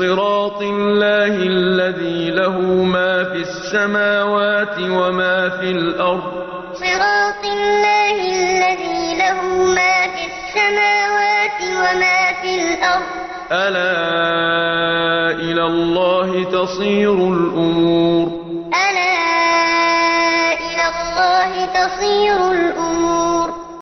صراط الله الذي له ما في السماوات وما في الأرض. صراط الله الذي له ما في السماوات وما في الأرض. ألا إلى الله تصير الأمور. ألا إلى الله تصير الأمور.